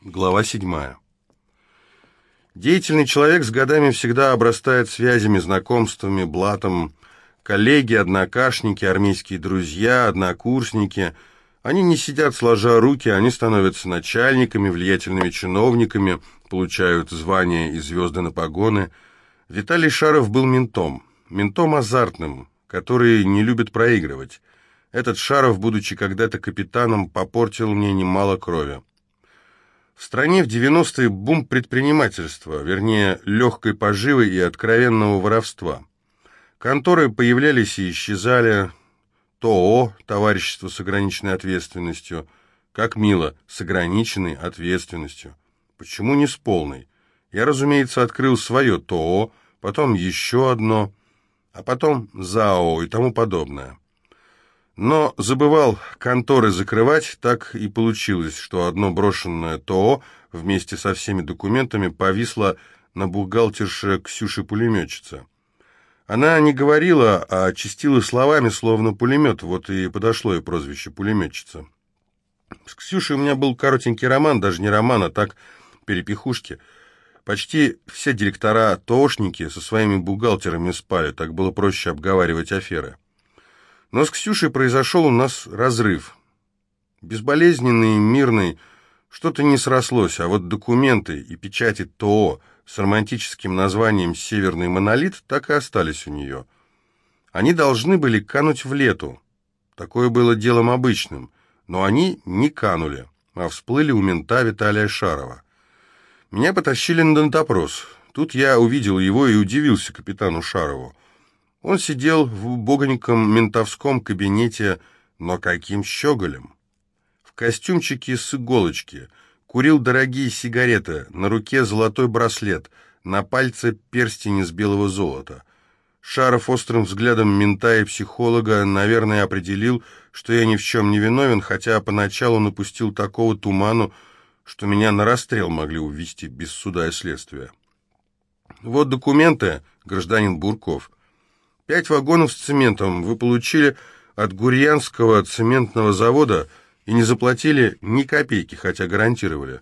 Глава 7. Деятельный человек с годами всегда обрастает связями, знакомствами, блатом. Коллеги, однокашники, армейские друзья, однокурсники. Они не сидят сложа руки, они становятся начальниками, влиятельными чиновниками, получают звания и звезды на погоны. Виталий Шаров был ментом. Ментом азартным, который не любит проигрывать. Этот Шаров, будучи когда-то капитаном, попортил мне немало крови. В стране в 90-е бум предпринимательства, вернее, легкой поживы и откровенного воровства. Конторы появлялись и исчезали. ТОО, товарищество с ограниченной ответственностью. Как мило, с ограниченной ответственностью. Почему не с полной? Я, разумеется, открыл свое ТОО, потом еще одно, а потом ЗАО и тому подобное. Но забывал конторы закрывать, так и получилось, что одно брошенное ТО вместе со всеми документами повисло на бухгалтерше Ксюши-пулеметчица. Она не говорила, а чистила словами, словно пулемет, вот и подошло и прозвище пулеметчица. С Ксюшей у меня был коротенький роман, даже не роман, а так перепихушки. Почти все директора ТОшники со своими бухгалтерами спали, так было проще обговаривать аферы. Но с Ксюшей произошел у нас разрыв. Безболезненный, мирный, что-то не срослось, а вот документы и печати ТО с романтическим названием «Северный монолит» так и остались у нее. Они должны были кануть в лету. Такое было делом обычным, но они не канули, а всплыли у мента Виталия Шарова. Меня потащили на допрос. Тут я увидел его и удивился капитану Шарову. Он сидел в богоньком ментовском кабинете, но каким щеголем. В костюмчике с иголочки, курил дорогие сигареты, на руке золотой браслет, на пальце перстень из белого золота. Шаров острым взглядом мента и психолога, наверное, определил, что я ни в чем не виновен, хотя поначалу напустил такого туману, что меня на расстрел могли увести без суда и следствия. Вот документы, гражданин Бурков. Пять вагонов с цементом вы получили от Гурьянского цементного завода и не заплатили ни копейки, хотя гарантировали.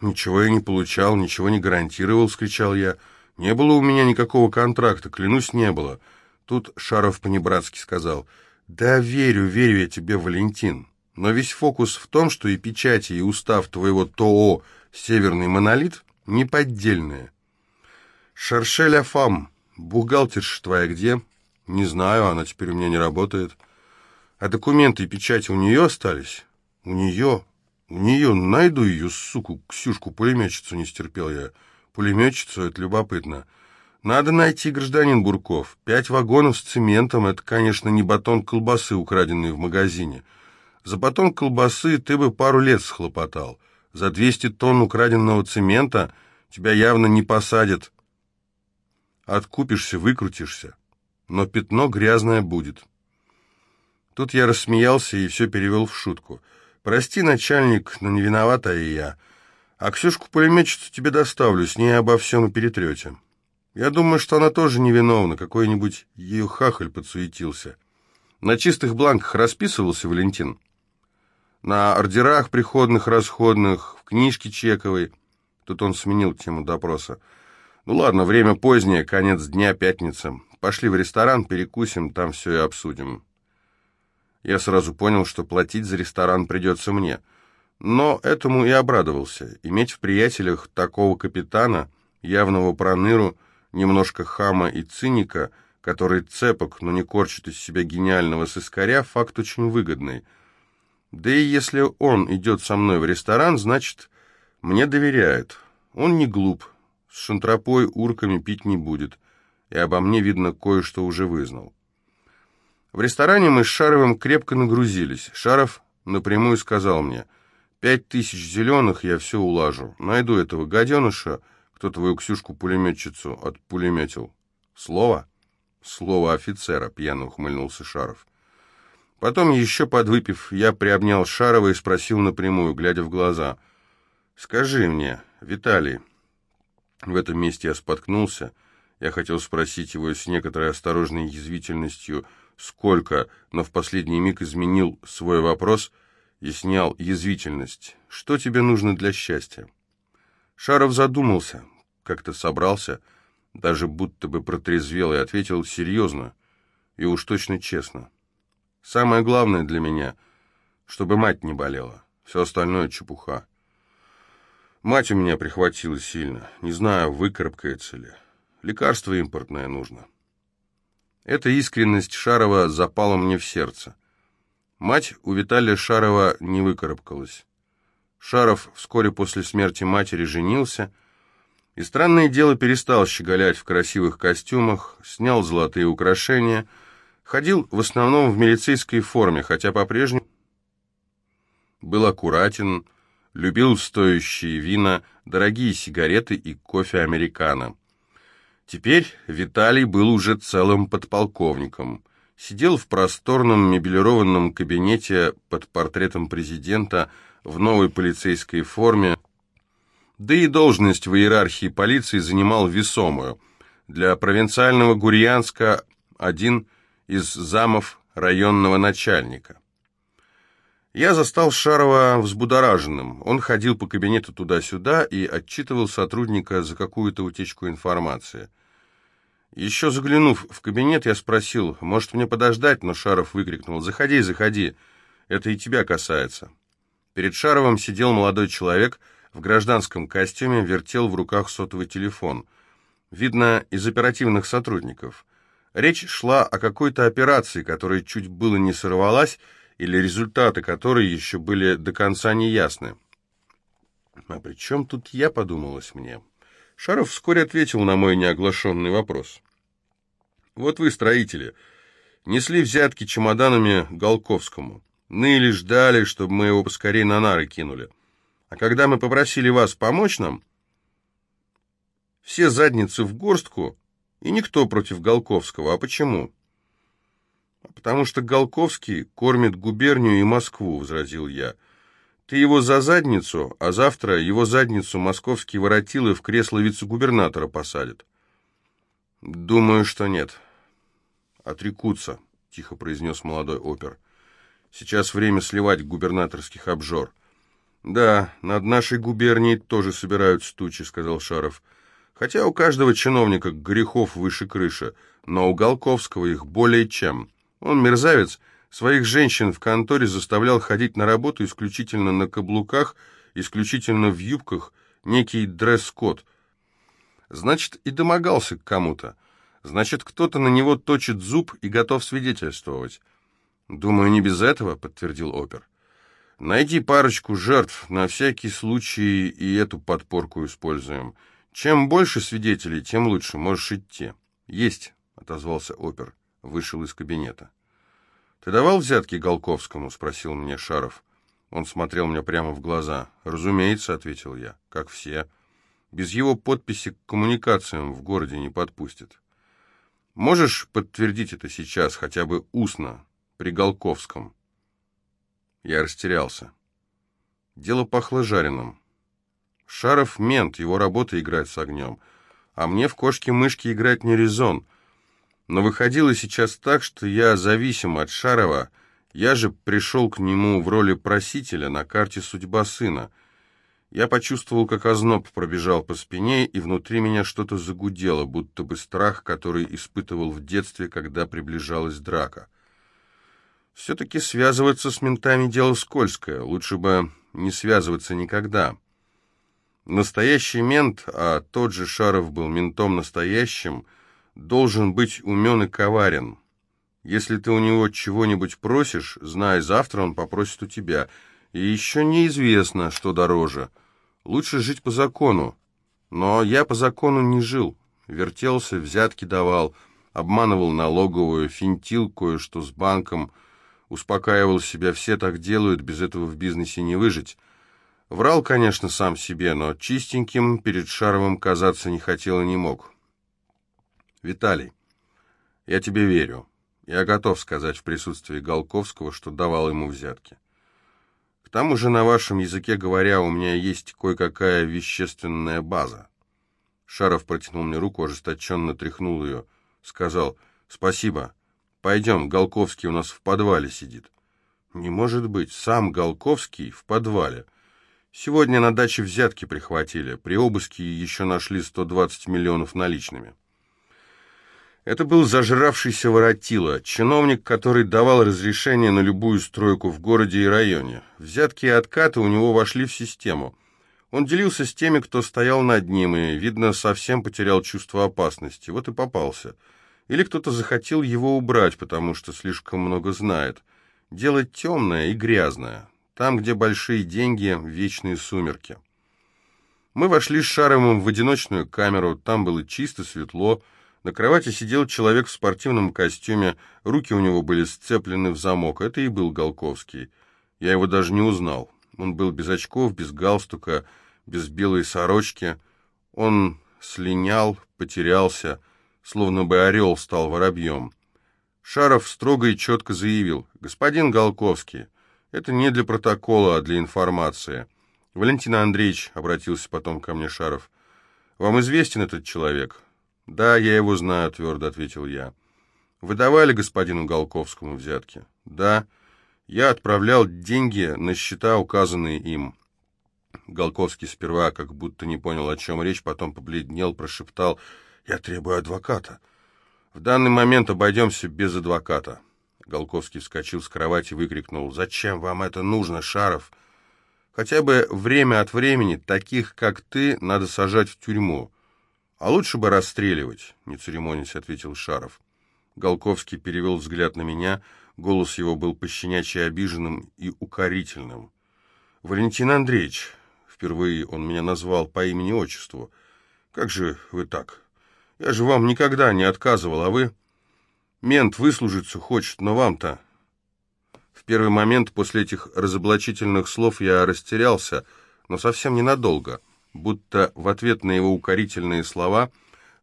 «Ничего я не получал, ничего не гарантировал», — скричал я. «Не было у меня никакого контракта, клянусь, не было». Тут Шаров по-небратски сказал, «Да верю, верю я тебе, Валентин. Но весь фокус в том, что и печати, и устав твоего ТО «Северный монолит» неподдельные». «Шаршеля фам, бухгалтерша твоя где?» «Не знаю, она теперь у меня не работает». «А документы и печати у нее остались?» «У нее? У нее? Найду ее, суку, Ксюшку-пулеметчицу не стерпел я. Пулеметчицу — это любопытно». «Надо найти, гражданин Бурков. Пять вагонов с цементом — это, конечно, не батон колбасы, украденный в магазине. За батон колбасы ты бы пару лет схлопотал. За 200 тонн украденного цемента тебя явно не посадят. Откупишься, выкрутишься но пятно грязное будет. Тут я рассмеялся и все перевел в шутку. «Прости, начальник, но не виновата и я. А Ксюшку-пулеметчицу тебе доставлю, с ней обо всем и перетрете. Я думаю, что она тоже невиновна, какой-нибудь ее хахаль подсуетился. На чистых бланках расписывался Валентин? На ордерах приходных, расходных, в книжке чековой». Тут он сменил тему допроса. «Ну ладно, время позднее, конец дня, пятница. Пошли в ресторан, перекусим, там все и обсудим. Я сразу понял, что платить за ресторан придется мне. Но этому и обрадовался. Иметь в приятелях такого капитана, явного проныру, немножко хама и циника, который цепок, но не корчит из себя гениального сыскаря, факт очень выгодный. Да и если он идет со мной в ресторан, значит, мне доверяет. Он не глуп, с шантропой урками пить не будет и обо мне, видно, кое-что уже вызнал. В ресторане мы с Шаровым крепко нагрузились. Шаров напрямую сказал мне, «Пять тысяч зеленых я все улажу. Найду этого гаденыша, кто твою Ксюшку-пулеметчицу отпулеметил». «Слово?» «Слово офицера», — пьяно ухмыльнулся Шаров. Потом, еще подвыпив, я приобнял Шарова и спросил напрямую, глядя в глаза, «Скажи мне, Виталий...» В этом месте я споткнулся, — я хотел спросить его с некоторой осторожной язвительностью, сколько, но в последний миг изменил свой вопрос и снял язвительность. «Что тебе нужно для счастья?» Шаров задумался, как-то собрался, даже будто бы протрезвел и ответил серьезно и уж точно честно. «Самое главное для меня, чтобы мать не болела, все остальное чепуха. Мать у меня прихватила сильно, не знаю, выкарабкается ли. Лекарство импортное нужно». Эта искренность Шарова запала мне в сердце. Мать у Виталия Шарова не выкарабкалась. Шаров вскоре после смерти матери женился, и странное дело перестал щеголять в красивых костюмах, снял золотые украшения, ходил в основном в милицейской форме, хотя по-прежнему был аккуратен, любил стоящие вина, дорогие сигареты и кофе американо. Теперь Виталий был уже целым подполковником. Сидел в просторном мебелированном кабинете под портретом президента в новой полицейской форме, да и должность в иерархии полиции занимал весомую. Для провинциального Гурьянска один из замов районного начальника. Я застал Шарова взбудораженным. Он ходил по кабинету туда-сюда и отчитывал сотрудника за какую-то утечку информации. Еще заглянув в кабинет, я спросил, может мне подождать, но Шаров выкрикнул, «Заходи, заходи, это и тебя касается». Перед Шаровым сидел молодой человек в гражданском костюме, вертел в руках сотовый телефон. Видно, из оперативных сотрудников. Речь шла о какой-то операции, которая чуть было не сорвалась, или результаты которой еще были до конца неясны. «А при чем тут я?» — подумалось мне. Шаров вскоре ответил на мой неоглашенный вопрос. «Вот вы, строители, несли взятки чемоданами Голковскому. Ныли, ждали, чтобы мы его поскорее на нары кинули. А когда мы попросили вас помочь нам, все задницы в горстку, и никто против Голковского. А почему?» «Потому что Голковский кормит губернию и Москву», — возразил я. — ты его за задницу, а завтра его задницу московские воротилы в кресло вице-губернатора посадят. Думаю, что нет. Отрекутся, тихо произнес молодой опер. Сейчас время сливать губернаторских обжор. Да, над нашей губернией тоже собирают стучи, сказал Шаров. Хотя у каждого чиновника грехов выше крыши, но у Голковского их более чем. Он мерзавец, Своих женщин в конторе заставлял ходить на работу исключительно на каблуках, исключительно в юбках, некий дресс-код. Значит, и домогался к кому-то. Значит, кто-то на него точит зуб и готов свидетельствовать. «Думаю, не без этого», — подтвердил опер. «Найди парочку жертв, на всякий случай и эту подпорку используем. Чем больше свидетелей, тем лучше, можешь идти». «Есть», — отозвался опер, вышел из кабинета. «Ты давал взятки Голковскому?» — спросил мне Шаров. Он смотрел мне прямо в глаза. «Разумеется», — ответил я, — «как все. Без его подписи к коммуникациям в городе не подпустят». «Можешь подтвердить это сейчас, хотя бы устно, при Голковском?» Я растерялся. Дело пахло жареным. Шаров — мент, его работа играть с огнем. А мне в кошки-мышки играть не резон — но выходило сейчас так, что я зависим от Шарова, я же пришел к нему в роли просителя на карте «Судьба сына». Я почувствовал, как озноб пробежал по спине, и внутри меня что-то загудело, будто бы страх, который испытывал в детстве, когда приближалась драка. Все-таки связываться с ментами дело скользкое, лучше бы не связываться никогда. Настоящий мент, а тот же Шаров был ментом настоящим — должен быть умен и коварен. Если ты у него чего-нибудь просишь, знай, завтра он попросит у тебя. И еще неизвестно, что дороже. Лучше жить по закону. Но я по закону не жил. Вертелся, взятки давал, обманывал налоговую, финтил кое-что с банком, успокаивал себя, все так делают, без этого в бизнесе не выжить. Врал, конечно, сам себе, но чистеньким перед Шаровым казаться не хотел и не мог. Виталий, я тебе верю. Я готов сказать в присутствии Голковского, что давал ему взятки. К тому же, на вашем языке говоря, у меня есть кое-какая вещественная база. Шаров протянул мне руку, ожесточенно тряхнул ее. Сказал, спасибо. Пойдем, Голковский у нас в подвале сидит. Не может быть, сам Голковский в подвале. Сегодня на даче взятки прихватили, при обыске еще нашли 120 миллионов наличными. Это был зажравшийся воротило, чиновник, который давал разрешение на любую стройку в городе и районе. Взятки и откаты у него вошли в систему. Он делился с теми, кто стоял над ним, и, видно, совсем потерял чувство опасности. Вот и попался. Или кто-то захотел его убрать, потому что слишком много знает. Делать темное и грязное. Там, где большие деньги, вечные сумерки. Мы вошли с Шаровым в одиночную камеру, там было чисто, светло. На кровати сидел человек в спортивном костюме, руки у него были сцеплены в замок. Это и был Голковский. Я его даже не узнал. Он был без очков, без галстука, без белой сорочки. Он слинял, потерялся, словно бы орел стал воробьем. Шаров строго и четко заявил, «Господин Голковский, это не для протокола, а для информации». «Валентин Андреевич», — обратился потом ко мне Шаров, — «вам известен этот человек?» «Да, я его знаю», — твердо ответил я. «Вы давали господину Голковскому взятки?» «Да». Я отправлял деньги на счета, указанные им. Голковский сперва как будто не понял, о чем речь, потом побледнел, прошептал «Я требую адвоката». «В данный момент обойдемся без адвоката». Голковский вскочил с кровати и выкрикнул «Зачем вам это нужно, Шаров? Хотя бы время от времени таких, как ты, надо сажать в тюрьму. А лучше бы расстреливать», — не церемонясь ответил Шаров. Голковский перевел взгляд на меня — Голос его был пощенячьи обиженным и укорительным. «Валентин Андреевич», — впервые он меня назвал по имени-отчеству, — «как же вы так? Я же вам никогда не отказывал, а вы...» «Мент выслужиться хочет, но вам-то...» В первый момент после этих разоблачительных слов я растерялся, но совсем ненадолго, будто в ответ на его укорительные слова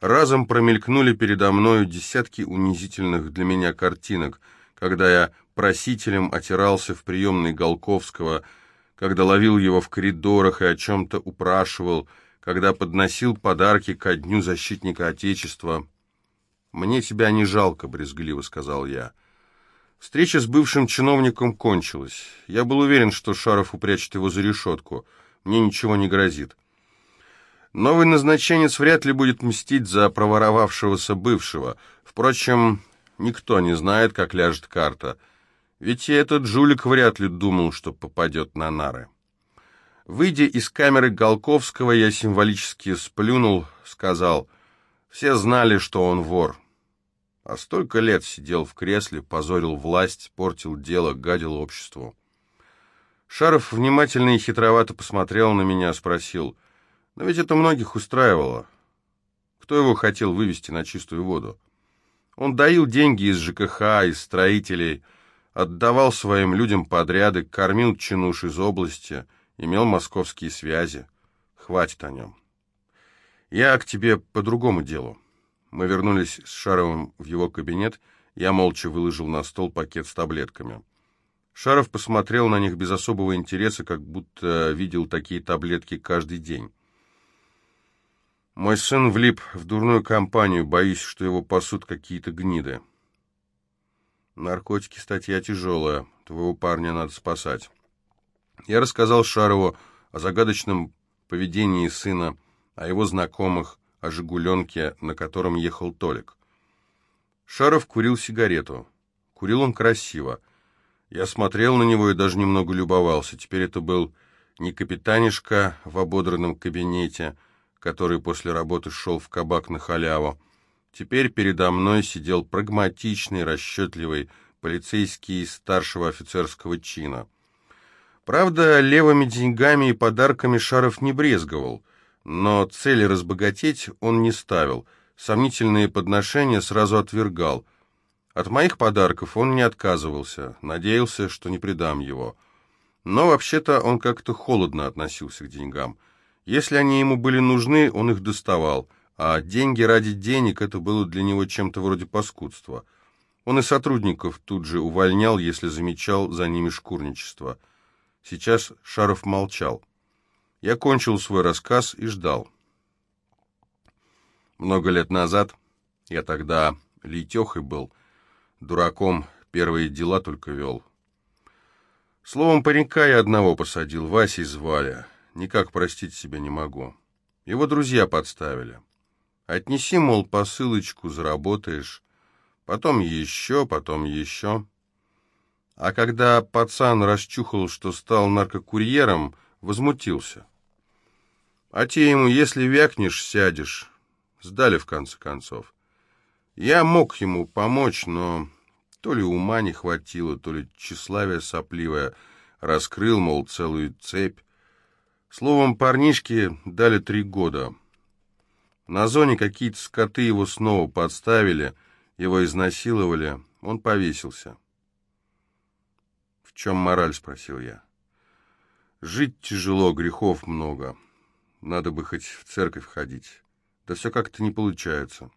разом промелькнули передо мною десятки унизительных для меня картинок — когда я просителем отирался в приемной Голковского, когда ловил его в коридорах и о чем-то упрашивал, когда подносил подарки ко Дню Защитника Отечества. «Мне тебя не жалко», — брезгливо сказал я. Встреча с бывшим чиновником кончилась. Я был уверен, что Шаров упрячет его за решетку. Мне ничего не грозит. Новый назначенец вряд ли будет мстить за проворовавшегося бывшего. Впрочем, Никто не знает, как ляжет карта. Ведь и этот жулик вряд ли думал, что попадет на нары. Выйдя из камеры Голковского, я символически сплюнул, сказал, все знали, что он вор. А столько лет сидел в кресле, позорил власть, портил дело, гадил обществу. Шаров внимательно и хитровато посмотрел на меня, спросил, но ведь это многих устраивало. Кто его хотел вывести на чистую воду? Он доил деньги из ЖКХ, из строителей, отдавал своим людям подряды, кормил чинуш из области, имел московские связи. Хватит о нем. Я к тебе по другому делу. Мы вернулись с Шаровым в его кабинет, я молча выложил на стол пакет с таблетками. Шаров посмотрел на них без особого интереса, как будто видел такие таблетки каждый день. Мой сын влип в дурную компанию, боюсь, что его пасут какие-то гниды. Наркотики статья тяжелая, твоего парня надо спасать. Я рассказал Шарову о загадочном поведении сына, о его знакомых, о «Жигуленке», на котором ехал Толик. Шаров курил сигарету. Курил он красиво. Я смотрел на него и даже немного любовался. Теперь это был не капитанишка в ободранном кабинете, который после работы шел в кабак на халяву. Теперь передо мной сидел прагматичный, расчетливый полицейский старшего офицерского чина. Правда, левыми деньгами и подарками Шаров не брезговал, но цели разбогатеть он не ставил, сомнительные подношения сразу отвергал. От моих подарков он не отказывался, надеялся, что не предам его. Но вообще-то он как-то холодно относился к деньгам – если они ему были нужны, он их доставал, а деньги ради денег это было для него чем-то вроде паскудства. Он и сотрудников тут же увольнял, если замечал за ними шкурничество. Сейчас Шаров молчал. Я кончил свой рассказ и ждал. Много лет назад, я тогда лейтехой был, дураком первые дела только вел. Словом, паренька я одного посадил, Васей звали. Никак простить себя не могу. Его друзья подставили. Отнеси, мол, посылочку, заработаешь. Потом еще, потом еще. А когда пацан расчухал, что стал наркокурьером, возмутился. А те ему, если вякнешь, сядешь. Сдали, в конце концов. Я мог ему помочь, но то ли ума не хватило, то ли тщеславие сопливое. Раскрыл, мол, целую цепь. Словом, парнишке дали три года. На зоне какие-то скоты его снова подставили, его изнасиловали, он повесился. «В чем мораль?» — спросил я. «Жить тяжело, грехов много. Надо бы хоть в церковь ходить. Да все как-то не получается».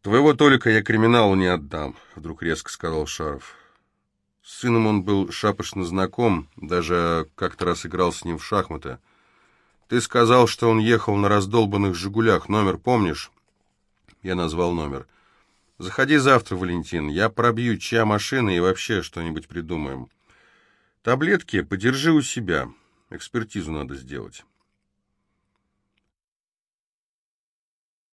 «Твоего Толика я криминалу не отдам», — вдруг резко сказал Шаров. С сыном он был шапошно знаком, даже как-то раз играл с ним в шахматы. «Ты сказал, что он ехал на раздолбанных «Жигулях». Номер помнишь?» Я назвал номер. «Заходи завтра, Валентин. Я пробью, чья машина, и вообще что-нибудь придумаем. Таблетки подержи у себя. Экспертизу надо сделать».